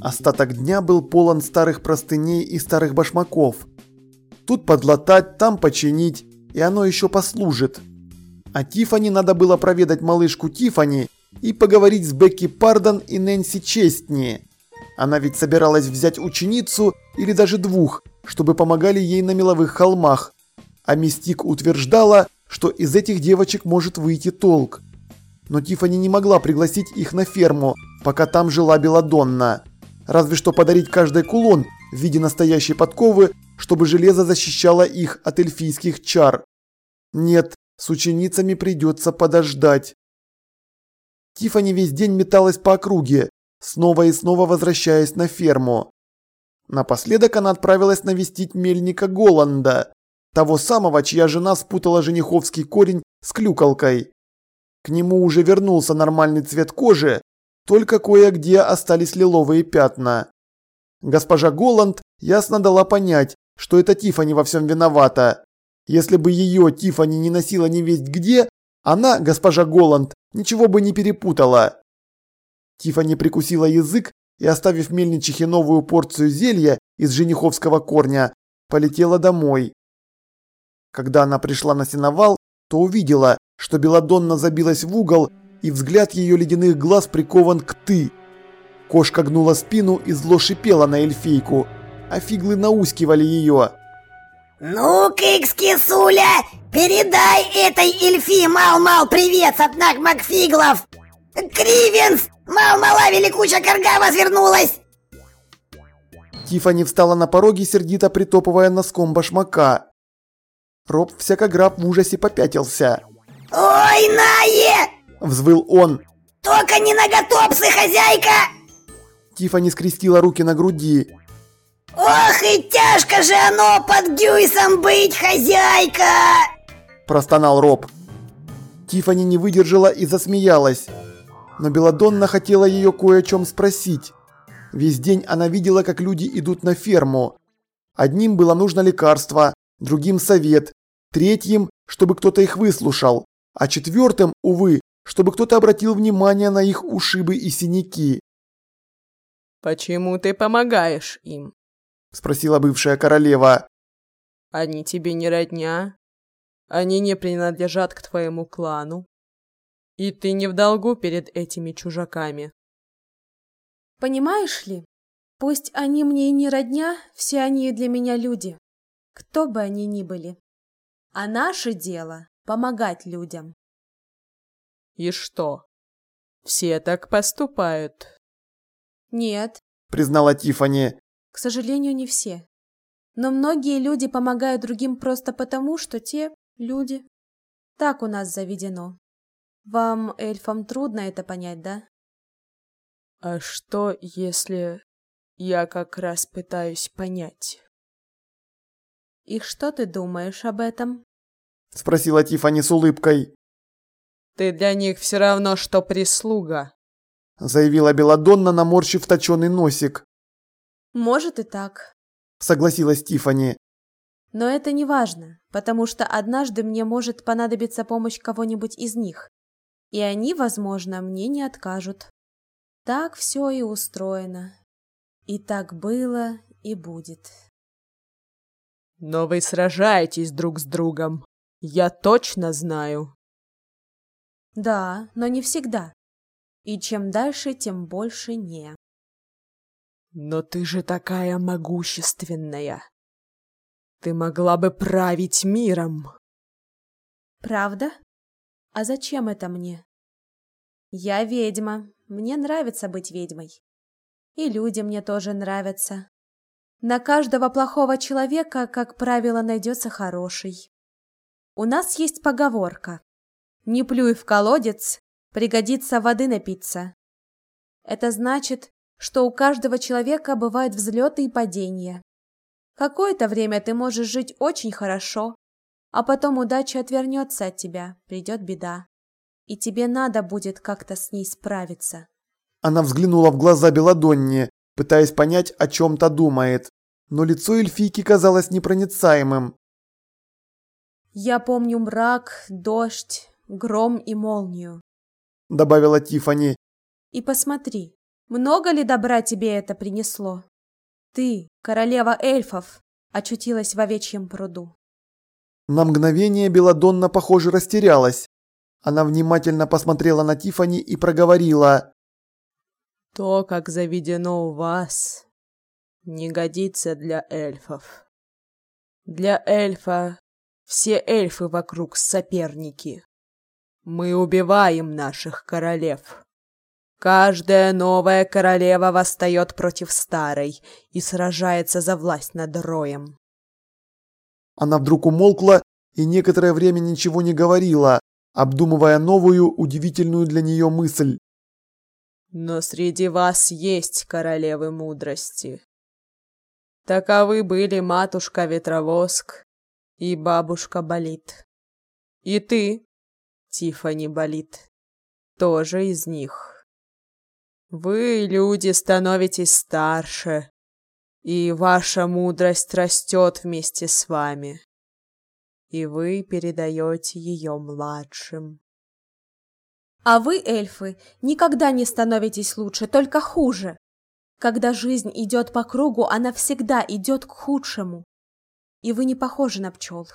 Остаток дня был полон старых простыней и старых башмаков. Тут подлатать, там починить, и оно еще послужит. А Тифани надо было проведать малышку Тифани и поговорить с Бекки Пардон и Нэнси Честни. Она ведь собиралась взять ученицу или даже двух, чтобы помогали ей на меловых холмах. А Мистик утверждала, что из этих девочек может выйти толк. Но Тифани не могла пригласить их на ферму, пока там жила Беладонна. Разве что подарить каждой кулон в виде настоящей подковы, чтобы железо защищало их от эльфийских чар. Нет, с ученицами придется подождать. Тифани весь день металась по округе, снова и снова возвращаясь на ферму. Напоследок она отправилась навестить мельника Голланда, того самого, чья жена спутала жениховский корень с клюкалкой. К нему уже вернулся нормальный цвет кожи, только кое-где остались лиловые пятна. Госпожа Голланд ясно дала понять, что это Тифани во всем виновата. Если бы ее Тифани не носила не весть где, она, госпожа Голланд, ничего бы не перепутала. Тифани прикусила язык и, оставив мельничихе новую порцию зелья из жениховского корня, полетела домой. Когда она пришла на сеновал, то увидела, что Беладонна забилась в угол, и взгляд ее ледяных глаз прикован к «ты». Кошка гнула спину и зло шипела на эльфийку, а фиглы наускивали ее. «Ну, Кикс Кисуля, передай этой эльфи Мал-Мал привет от наг Макфиглов! Кривенс, Мал-Мала великуча корга возвернулась!» Тифани встала на пороге, сердито притопывая носком башмака. Роб всякограб в ужасе попятился. «Ой, Нае!» – взвыл он. «Только не наготопсы, хозяйка!» Тифани скрестила руки на груди. «Ох и тяжко же оно под Гюйсом быть, хозяйка!» Простонал Роб. Тифани не выдержала и засмеялась. Но Беладонна хотела ее кое о чем спросить. Весь день она видела, как люди идут на ферму. Одним было нужно лекарство, другим совет, третьим, чтобы кто-то их выслушал, а четвертым, увы, чтобы кто-то обратил внимание на их ушибы и синяки. «Почему ты помогаешь им?» – спросила бывшая королева. «Они тебе не родня, они не принадлежат к твоему клану, и ты не в долгу перед этими чужаками». «Понимаешь ли, пусть они мне и не родня, все они для меня люди, кто бы они ни были. А наше дело – помогать людям». «И что, все так поступают?» «Нет», – признала Тифани. К сожалению, не все. Но многие люди помогают другим просто потому, что те – люди. Так у нас заведено. Вам, эльфам, трудно это понять, да? А что, если я как раз пытаюсь понять? И что ты думаешь об этом? Спросила Тифани с улыбкой. Ты для них все равно, что прислуга. Заявила Беладонна, наморщив точеный носик. Может и так. Согласилась Тифани. Но это не важно, потому что однажды мне может понадобиться помощь кого-нибудь из них. И они, возможно, мне не откажут. Так все и устроено. И так было и будет. Но вы сражаетесь друг с другом. Я точно знаю. Да, но не всегда. И чем дальше, тем больше не. Но ты же такая могущественная. Ты могла бы править миром. Правда? А зачем это мне? Я ведьма. Мне нравится быть ведьмой. И люди мне тоже нравятся. На каждого плохого человека, как правило, найдется хороший. У нас есть поговорка. Не плюй в колодец, пригодится воды напиться. Это значит, что у каждого человека бывают взлеты и падения. Какое-то время ты можешь жить очень хорошо, а потом удача отвернется от тебя, придет беда. И тебе надо будет как-то с ней справиться. Она взглянула в глаза Беладонне, пытаясь понять, о чем то думает, но лицо эльфийки казалось непроницаемым. «Я помню мрак, дождь, гром и молнию», — добавила Тифани. «И посмотри, Много ли добра тебе это принесло? Ты, королева эльфов, очутилась в овечьем пруду. На мгновение Беладонна, похоже, растерялась. Она внимательно посмотрела на Тифани и проговорила. То, как заведено у вас, не годится для эльфов. Для эльфа все эльфы вокруг соперники. Мы убиваем наших королев. Каждая новая королева восстает против старой и сражается за власть над роем. Она вдруг умолкла и некоторое время ничего не говорила, обдумывая новую, удивительную для нее мысль. Но среди вас есть королевы мудрости. Таковы были матушка Ветровоск и бабушка Болит. И ты, Тифани Болит, тоже из них. Вы, люди, становитесь старше, и ваша мудрость растет вместе с вами, и вы передаете ее младшим. А вы, эльфы, никогда не становитесь лучше, только хуже. Когда жизнь идет по кругу, она всегда идет к худшему. И вы не похожи на пчел.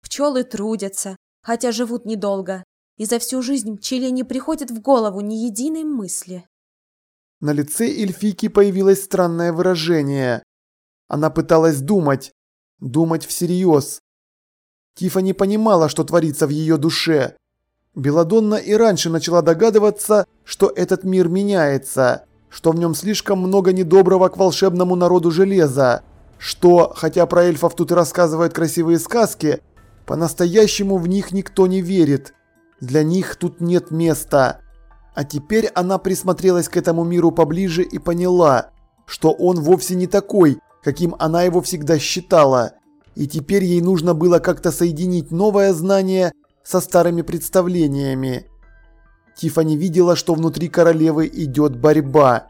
Пчелы трудятся, хотя живут недолго, и за всю жизнь пчеле не приходит в голову ни единой мысли. На лице эльфийки появилось странное выражение. Она пыталась думать, думать всерьез. Тифа не понимала, что творится в ее душе. Беладонна и раньше начала догадываться, что этот мир меняется, что в нем слишком много недоброго к волшебному народу железа, что, хотя про эльфов тут и рассказывают красивые сказки, по-настоящему в них никто не верит. Для них тут нет места. А теперь она присмотрелась к этому миру поближе и поняла, что он вовсе не такой, каким она его всегда считала. И теперь ей нужно было как-то соединить новое знание со старыми представлениями. Тифани видела, что внутри королевы идет борьба.